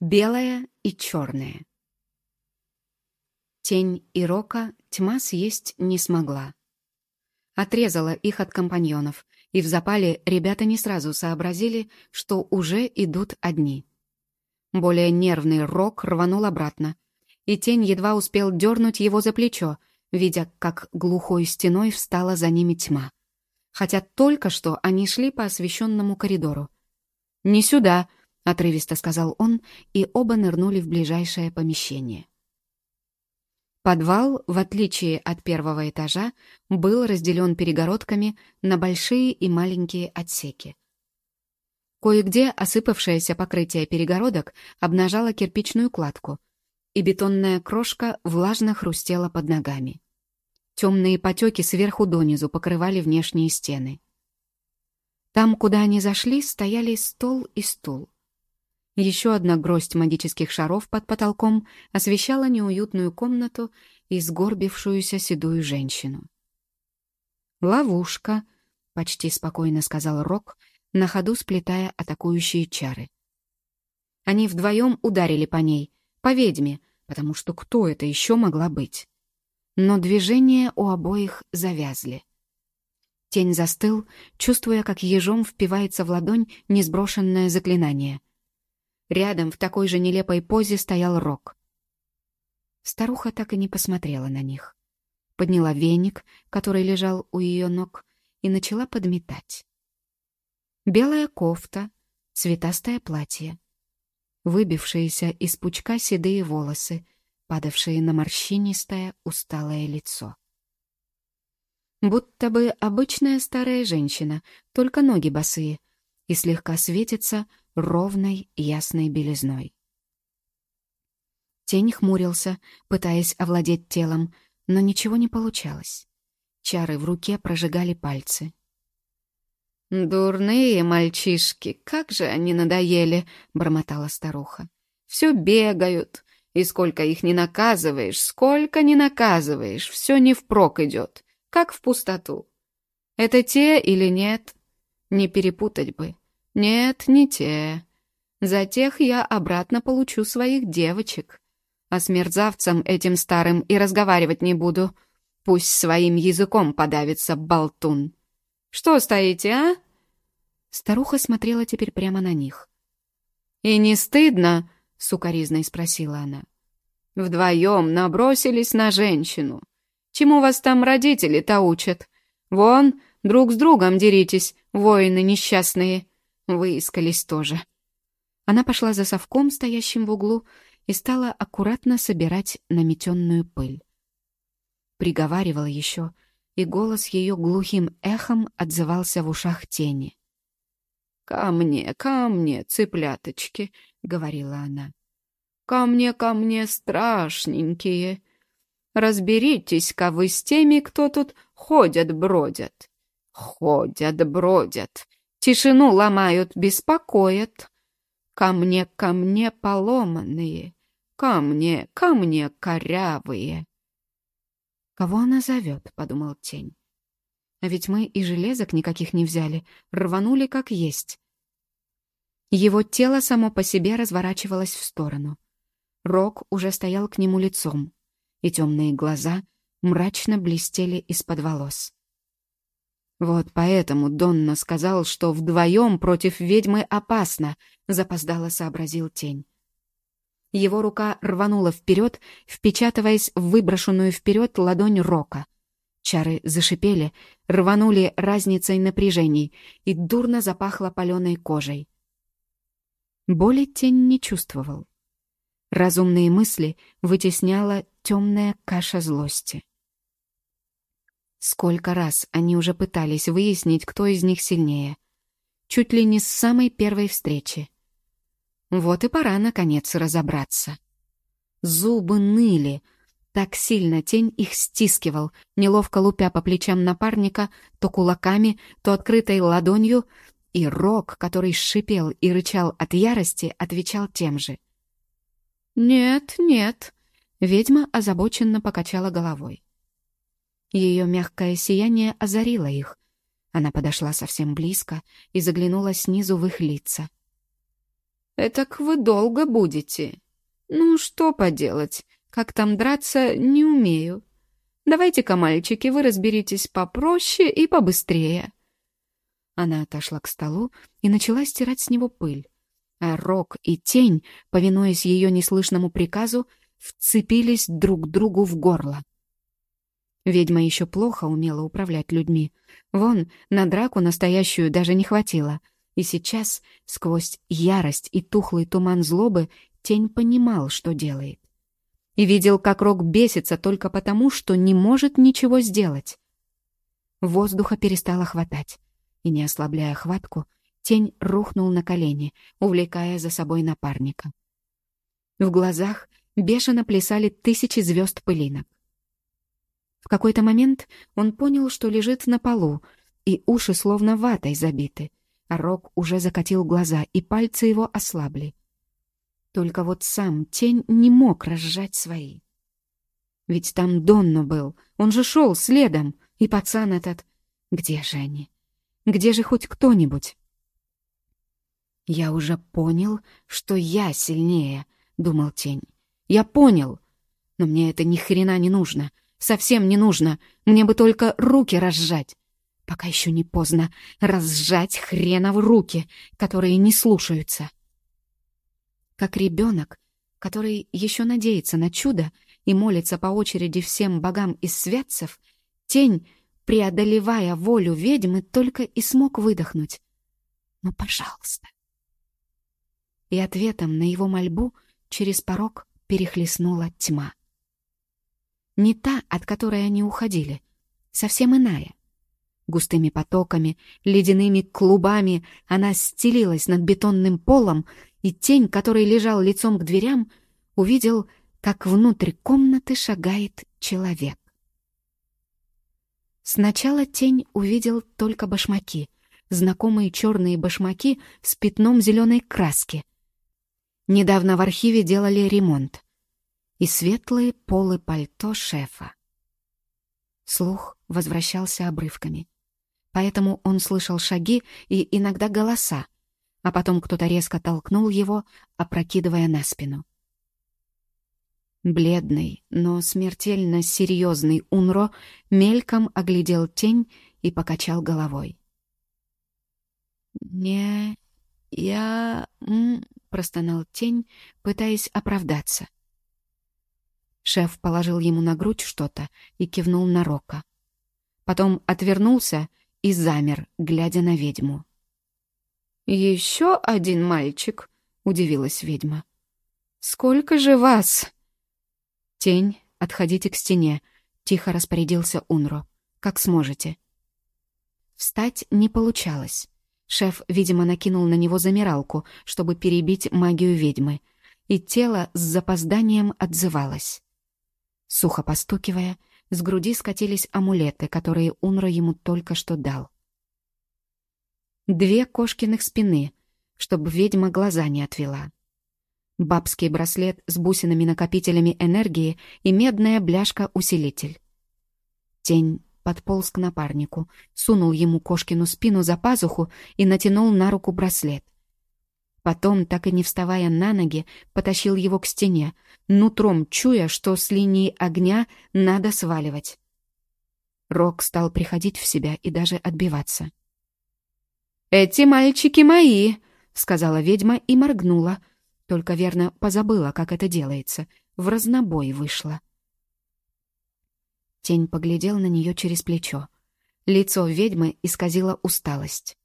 Белое и черное. Тень и Рока тьма съесть не смогла. Отрезала их от компаньонов, и в запале ребята не сразу сообразили, что уже идут одни. Более нервный Рок рванул обратно, и тень едва успел дернуть его за плечо, видя, как глухой стеной встала за ними тьма. Хотя только что они шли по освещенному коридору. «Не сюда!» — отрывисто сказал он, и оба нырнули в ближайшее помещение. Подвал, в отличие от первого этажа, был разделен перегородками на большие и маленькие отсеки. Кое-где осыпавшееся покрытие перегородок обнажало кирпичную кладку, и бетонная крошка влажно хрустела под ногами. Темные потеки сверху донизу покрывали внешние стены. Там, куда они зашли, стояли стол и стул. Еще одна гроздь магических шаров под потолком освещала неуютную комнату и сгорбившуюся седую женщину. «Ловушка», — почти спокойно сказал Рок, на ходу сплетая атакующие чары. Они вдвоем ударили по ней, по ведьме, потому что кто это еще могла быть? Но движения у обоих завязли. Тень застыл, чувствуя, как ежом впивается в ладонь несброшенное заклинание. Рядом в такой же нелепой позе стоял Рок. Старуха так и не посмотрела на них. Подняла веник, который лежал у ее ног, и начала подметать. Белая кофта, цветастое платье, выбившиеся из пучка седые волосы, падавшие на морщинистое, усталое лицо. Будто бы обычная старая женщина, только ноги босые, и слегка светится ровной ясной белизной. Тень хмурился, пытаясь овладеть телом, но ничего не получалось. Чары в руке прожигали пальцы. «Дурные мальчишки, как же они надоели!» — бормотала старуха. «Все бегают, и сколько их не наказываешь, сколько не наказываешь, все не впрок идет как в пустоту. Это те или нет? Не перепутать бы. Нет, не те. За тех я обратно получу своих девочек. А с мерзавцем этим старым и разговаривать не буду. Пусть своим языком подавится болтун. Что стоите, а? Старуха смотрела теперь прямо на них. «И не стыдно?» — сукоризной спросила она. «Вдвоем набросились на женщину. Чему вас там родители-то учат? Вон, друг с другом деритесь, воины несчастные. Выискались тоже. Она пошла за совком, стоящим в углу, и стала аккуратно собирать наметенную пыль. Приговаривала еще, и голос ее глухим эхом отзывался в ушах тени. «Ко мне, ко мне, цыпляточки», — говорила она. «Ко мне, ко мне, страшненькие. Разберитесь-ка вы с теми, кто тут ходят-бродят. Ходят-бродят, тишину ломают, беспокоят. Ко мне, ко мне поломанные, ко мне, ко мне корявые. «Кого она зовет?» — подумал тень. «А ведь мы и железок никаких не взяли, рванули как есть». Его тело само по себе разворачивалось в сторону. Рок уже стоял к нему лицом и темные глаза мрачно блестели из-под волос. «Вот поэтому Донна сказал, что вдвоем против ведьмы опасно», — запоздало сообразил тень. Его рука рванула вперед, впечатываясь в выброшенную вперед ладонь Рока. Чары зашипели, рванули разницей напряжений и дурно запахло паленой кожей. Боли тень не чувствовал. Разумные мысли вытесняла темная каша злости. Сколько раз они уже пытались выяснить, кто из них сильнее. Чуть ли не с самой первой встречи. Вот и пора, наконец, разобраться. Зубы ныли. Так сильно тень их стискивал, неловко лупя по плечам напарника то кулаками, то открытой ладонью, и Рок, который шипел и рычал от ярости, отвечал тем же — «Нет, нет», — ведьма озабоченно покачала головой. Ее мягкое сияние озарило их. Она подошла совсем близко и заглянула снизу в их лица. «Этак вы долго будете». «Ну, что поделать, как там драться, не умею. Давайте-ка, мальчики, вы разберитесь попроще и побыстрее». Она отошла к столу и начала стирать с него пыль. А Рок и Тень, повинуясь ее неслышному приказу, вцепились друг другу в горло. Ведьма еще плохо умела управлять людьми. Вон, на драку настоящую даже не хватило. И сейчас, сквозь ярость и тухлый туман злобы, Тень понимал, что делает. И видел, как Рок бесится только потому, что не может ничего сделать. Воздуха перестало хватать. И, не ослабляя хватку, Тень рухнул на колени, увлекая за собой напарника. В глазах бешено плясали тысячи звезд пылинок. В какой-то момент он понял, что лежит на полу, и уши словно ватой забиты, а Рок уже закатил глаза, и пальцы его ослабли. Только вот сам тень не мог разжать свои. Ведь там Донно был, он же шел следом, и пацан этот... Где же они? Где же хоть кто-нибудь? «Я уже понял, что я сильнее», — думал тень. «Я понял, но мне это ни хрена не нужно. Совсем не нужно. Мне бы только руки разжать. Пока еще не поздно. Разжать хреновы руки, которые не слушаются. Как ребенок, который еще надеется на чудо и молится по очереди всем богам из святцев, тень, преодолевая волю ведьмы, только и смог выдохнуть. «Ну, пожалуйста». И ответом на его мольбу через порог перехлестнула тьма. Не та, от которой они уходили, совсем иная. Густыми потоками, ледяными клубами она стелилась над бетонным полом, и тень, который лежал лицом к дверям, увидел, как внутрь комнаты шагает человек. Сначала тень увидел только башмаки, знакомые черные башмаки с пятном зеленой краски. Недавно в архиве делали ремонт и светлые полы пальто шефа. Слух возвращался обрывками. Поэтому он слышал шаги и иногда голоса, а потом кто-то резко толкнул его, опрокидывая на спину. Бледный, но смертельно серьезный Унро мельком оглядел тень и покачал головой. «Не, я...» — простонал тень, пытаясь оправдаться. Шеф положил ему на грудь что-то и кивнул на Рока. Потом отвернулся и замер, глядя на ведьму. «Еще один мальчик», — удивилась ведьма. «Сколько же вас?» «Тень, отходите к стене», — тихо распорядился Унро. «Как сможете». Встать не получалось. Шеф, видимо, накинул на него замиралку, чтобы перебить магию ведьмы, и тело с запозданием отзывалось. Сухо постукивая, с груди скатились амулеты, которые Унра ему только что дал. Две кошкиных спины, чтобы ведьма глаза не отвела. Бабский браслет с бусинами-накопителями энергии и медная бляшка-усилитель. Тень подполз к напарнику, сунул ему кошкину спину за пазуху и натянул на руку браслет — Потом, так и не вставая на ноги, потащил его к стене, нутром чуя, что с линии огня надо сваливать. Рок стал приходить в себя и даже отбиваться. «Эти мальчики мои!» — сказала ведьма и моргнула. Только верно позабыла, как это делается. В разнобой вышла. Тень поглядел на нее через плечо. Лицо ведьмы исказило усталость.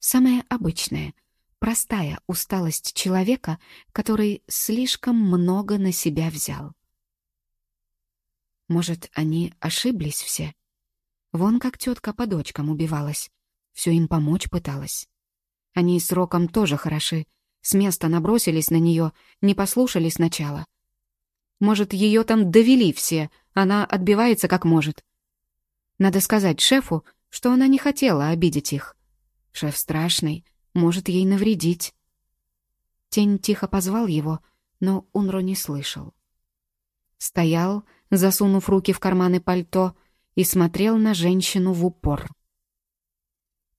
Самое обычное, простая усталость человека, который слишком много на себя взял. Может, они ошиблись все? Вон как тетка по дочкам убивалась. Все им помочь пыталась. Они с Роком тоже хороши. С места набросились на нее, не послушали сначала. Может, ее там довели все, она отбивается как может. Надо сказать шефу, что она не хотела обидеть их. Шеф страшный, может ей навредить. Тень тихо позвал его, но Унро не слышал. Стоял, засунув руки в карманы пальто, и смотрел на женщину в упор.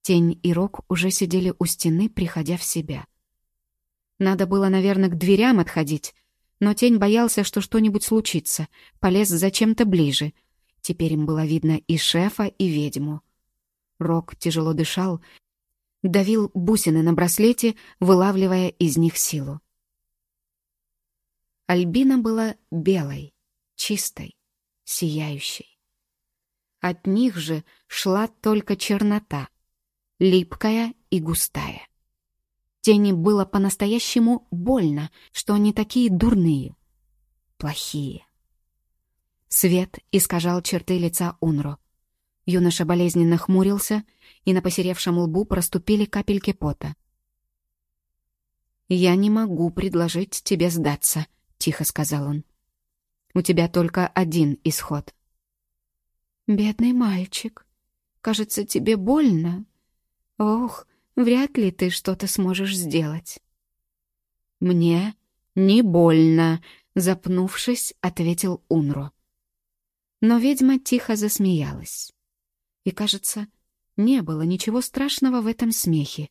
Тень и Рок уже сидели у стены, приходя в себя. Надо было, наверное, к дверям отходить, но тень боялся, что что-нибудь случится, полез зачем-то ближе. Теперь им было видно и шефа, и ведьму. Рок тяжело дышал, давил бусины на браслете, вылавливая из них силу. Альбина была белой, чистой, сияющей. От них же шла только чернота, липкая и густая. Тени было по-настоящему больно, что они такие дурные, плохие. Свет искажал черты лица Унро. Юноша болезненно хмурился, и на посеревшем лбу проступили капельки пота. «Я не могу предложить тебе сдаться», — тихо сказал он. «У тебя только один исход». «Бедный мальчик, кажется, тебе больно. Ох, вряд ли ты что-то сможешь сделать». «Мне не больно», — запнувшись, ответил Унро. Но ведьма тихо засмеялась. И, кажется, не было ничего страшного в этом смехе.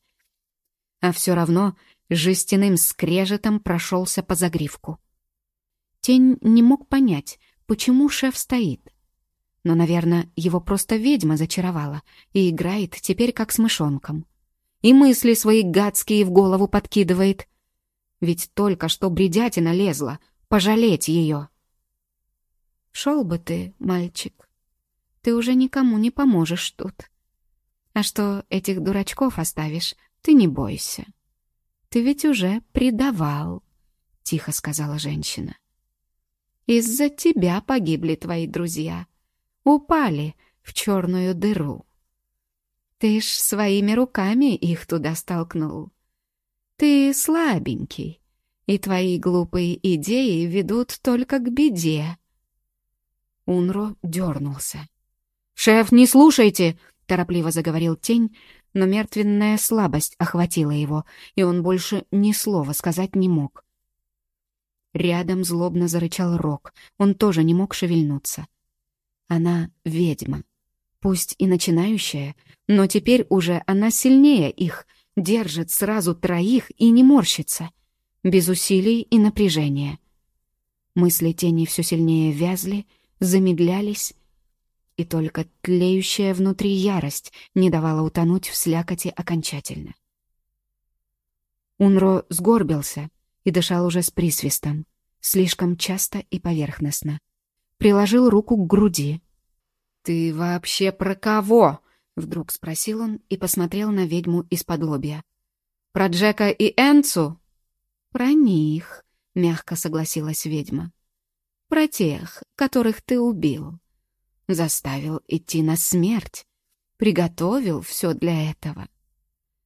А все равно жестяным скрежетом прошелся по загривку. Тень не мог понять, почему шеф стоит. Но, наверное, его просто ведьма зачаровала и играет теперь как с мышонком. И мысли свои гадские в голову подкидывает. Ведь только что бредятина лезла, пожалеть ее. «Шел бы ты, мальчик. Ты уже никому не поможешь тут. А что этих дурачков оставишь, ты не бойся. Ты ведь уже предавал», — тихо сказала женщина. «Из-за тебя погибли твои друзья» упали в черную дыру. Ты ж своими руками их туда столкнул. Ты слабенький, и твои глупые идеи ведут только к беде. Унро дернулся. «Шеф, не слушайте!» — торопливо заговорил тень, но мертвенная слабость охватила его, и он больше ни слова сказать не мог. Рядом злобно зарычал Рок, он тоже не мог шевельнуться. Она ведьма. Пусть и начинающая, но теперь уже она сильнее их, держит сразу троих и не морщится, без усилий и напряжения. Мысли тени все сильнее вязли, замедлялись, и только тлеющая внутри ярость не давала утонуть в слякоти окончательно. Унро сгорбился и дышал уже с присвистом, слишком часто и поверхностно приложил руку к груди. «Ты вообще про кого?» — вдруг спросил он и посмотрел на ведьму из-под лобья. «Про Джека и Энцу?» «Про них», — мягко согласилась ведьма. «Про тех, которых ты убил. Заставил идти на смерть. Приготовил все для этого.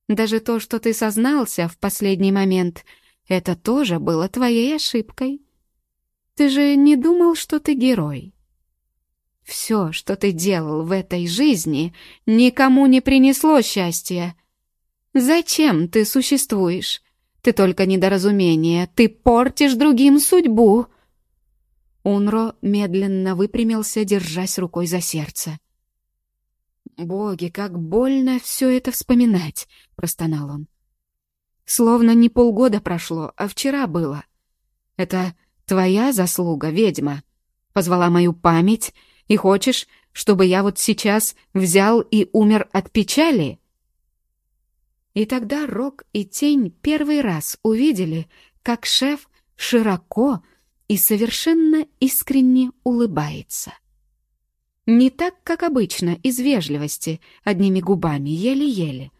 Даже то, что ты сознался в последний момент, это тоже было твоей ошибкой. Ты же не думал, что ты герой? Все, что ты делал в этой жизни, никому не принесло счастья. Зачем ты существуешь? Ты только недоразумение, ты портишь другим судьбу. Унро медленно выпрямился, держась рукой за сердце. «Боги, как больно все это вспоминать!» — простонал он. «Словно не полгода прошло, а вчера было. Это Твоя заслуга, ведьма. Позвала мою память, и хочешь, чтобы я вот сейчас взял и умер от печали?» И тогда Рок и Тень первый раз увидели, как шеф широко и совершенно искренне улыбается. Не так, как обычно, из вежливости, одними губами, еле-еле.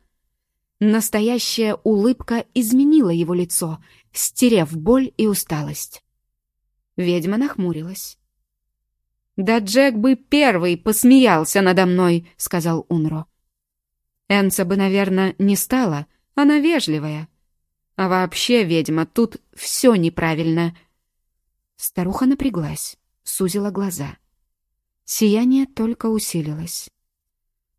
Настоящая улыбка изменила его лицо, стерев боль и усталость. Ведьма нахмурилась. «Да Джек бы первый посмеялся надо мной», — сказал Унро. Энца бы, наверное, не стала, она вежливая. А вообще, ведьма, тут все неправильно. Старуха напряглась, сузила глаза. Сияние только усилилось.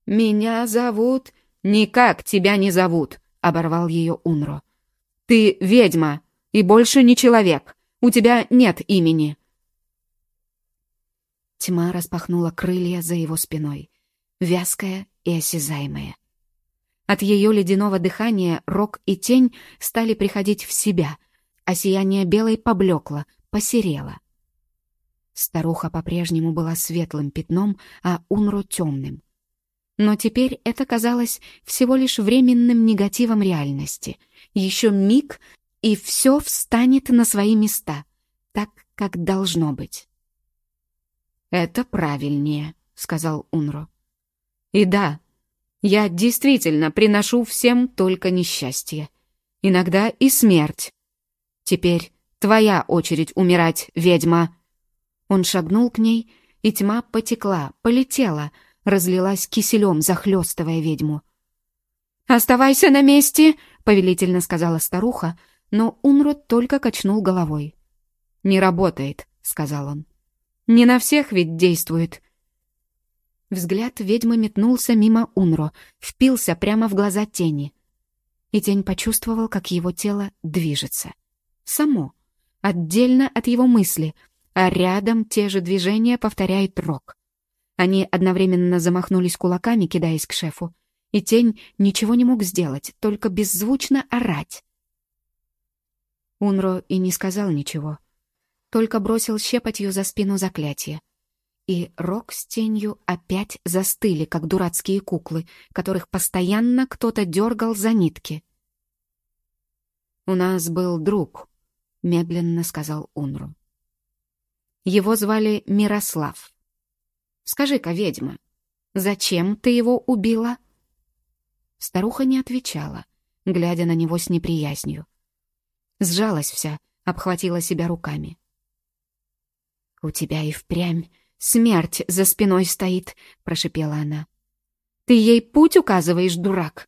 «Меня зовут...» «Никак тебя не зовут», — оборвал ее Унро. «Ты ведьма и больше не человек. У тебя нет имени!» Тьма распахнула крылья за его спиной, вязкая и осязаемая. От ее ледяного дыхания Рок и Тень стали приходить в себя, а сияние белой поблекло, посерело. Старуха по-прежнему была светлым пятном, а Унро — темным. Но теперь это казалось всего лишь временным негативом реальности. Еще миг, и все встанет на свои места, так, как должно быть. «Это правильнее», — сказал Унро. «И да, я действительно приношу всем только несчастье. Иногда и смерть. Теперь твоя очередь умирать, ведьма!» Он шагнул к ней, и тьма потекла, полетела, разлилась киселем, захлестывая ведьму. «Оставайся на месте!» — повелительно сказала старуха, но Унрод только качнул головой. «Не работает», — сказал он. «Не на всех ведь действует. Взгляд ведьмы метнулся мимо Унро, впился прямо в глаза тени. И тень почувствовал, как его тело движется. Само, отдельно от его мысли, а рядом те же движения повторяет Рок. Они одновременно замахнулись кулаками, кидаясь к шефу, и тень ничего не мог сделать, только беззвучно орать. Унро и не сказал ничего, только бросил щепотью за спину заклятие и Рок с тенью опять застыли, как дурацкие куклы, которых постоянно кто-то дергал за нитки. «У нас был друг», — медленно сказал Унру. Его звали Мирослав. «Скажи-ка, ведьма, зачем ты его убила?» Старуха не отвечала, глядя на него с неприязнью. Сжалась вся, обхватила себя руками. «У тебя и впрямь Смерть за спиной стоит», — прошипела она. «Ты ей путь указываешь, дурак?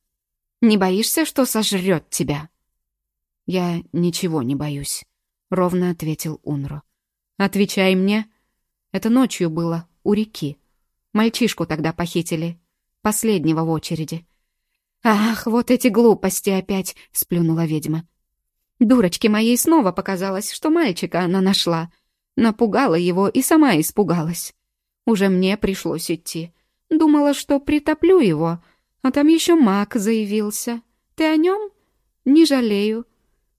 Не боишься, что сожрет тебя?» «Я ничего не боюсь», — ровно ответил Унро. «Отвечай мне. Это ночью было, у реки. Мальчишку тогда похитили. Последнего в очереди». «Ах, вот эти глупости опять!» — сплюнула ведьма. «Дурочке моей снова показалось, что мальчика она нашла. Напугала его и сама испугалась. Уже мне пришлось идти. Думала, что притоплю его, а там еще маг заявился. Ты о нем? Не жалею.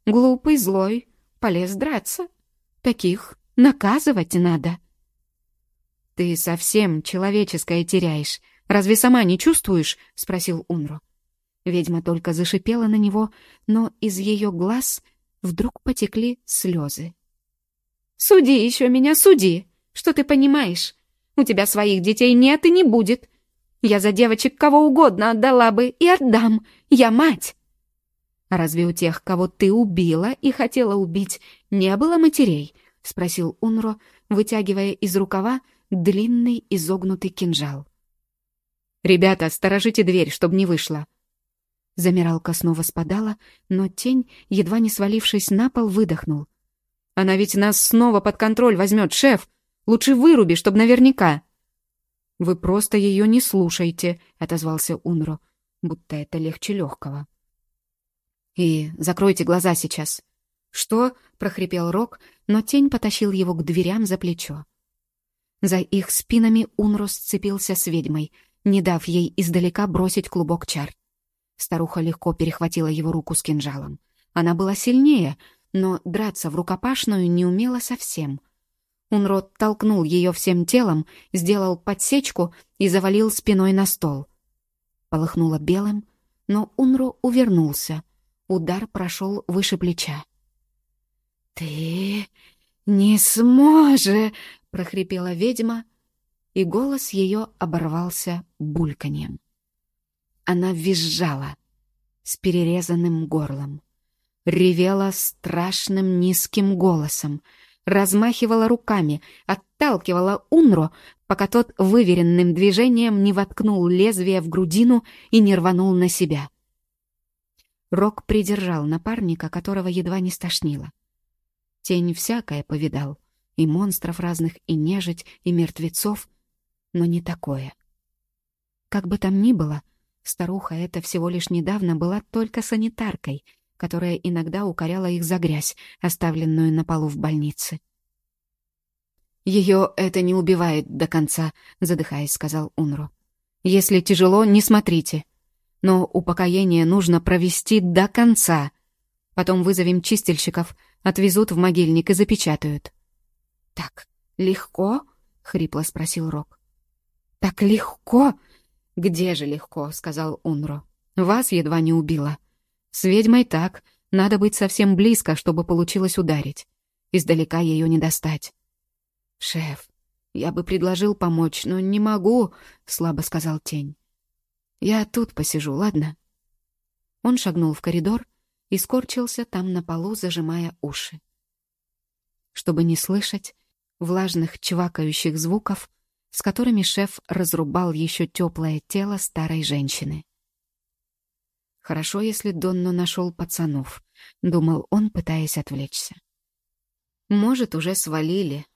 Глупый, злой, полез драться. Таких наказывать надо. Ты совсем человеческое теряешь. Разве сама не чувствуешь? Спросил Унро. Ведьма только зашипела на него, но из ее глаз вдруг потекли слезы. Суди еще меня, суди. Что ты понимаешь? У тебя своих детей нет и не будет. Я за девочек кого угодно отдала бы и отдам. Я мать. Разве у тех, кого ты убила и хотела убить, не было матерей? Спросил Унро, вытягивая из рукава длинный изогнутый кинжал. «Ребята, сторожите дверь, чтобы не вышло». Замиралка снова спадала, но тень, едва не свалившись на пол, выдохнул. Она ведь нас снова под контроль возьмет, шеф. Лучше выруби, чтобы наверняка». «Вы просто ее не слушайте», — отозвался Унро, будто это легче легкого. «И закройте глаза сейчас». «Что?» — прохрипел Рок, но тень потащил его к дверям за плечо. За их спинами Унро сцепился с ведьмой, не дав ей издалека бросить клубок чар. Старуха легко перехватила его руку с кинжалом. Она была сильнее, но драться в рукопашную не умела совсем. Унрод толкнул ее всем телом, сделал подсечку и завалил спиной на стол. Полыхнуло белым, но Унро увернулся. Удар прошел выше плеча. «Ты не сможешь!» — прохрипела ведьма, и голос ее оборвался бульканьем. Она визжала с перерезанным горлом ревела страшным низким голосом, размахивала руками, отталкивала Унро, пока тот выверенным движением не воткнул лезвие в грудину и не рванул на себя. Рок придержал напарника, которого едва не стошнило. Тень всякое повидал, и монстров разных, и нежить, и мертвецов, но не такое. Как бы там ни было, старуха эта всего лишь недавно была только санитаркой — которая иногда укоряла их за грязь, оставленную на полу в больнице. «Ее это не убивает до конца», — задыхаясь, сказал Унро. «Если тяжело, не смотрите. Но упокоение нужно провести до конца. Потом вызовем чистильщиков, отвезут в могильник и запечатают. «Так легко?» — хрипло спросил Рок. «Так легко?» «Где же легко?» — сказал Унро. «Вас едва не убило. С ведьмой так. Надо быть совсем близко, чтобы получилось ударить. Издалека ее не достать». «Шеф, я бы предложил помочь, но не могу», — слабо сказал Тень. «Я тут посижу, ладно?» Он шагнул в коридор и скорчился там на полу, зажимая уши. Чтобы не слышать влажных чвакающих звуков, с которыми шеф разрубал еще теплое тело старой женщины. «Хорошо, если Донно нашел пацанов», — думал он, пытаясь отвлечься. «Может, уже свалили,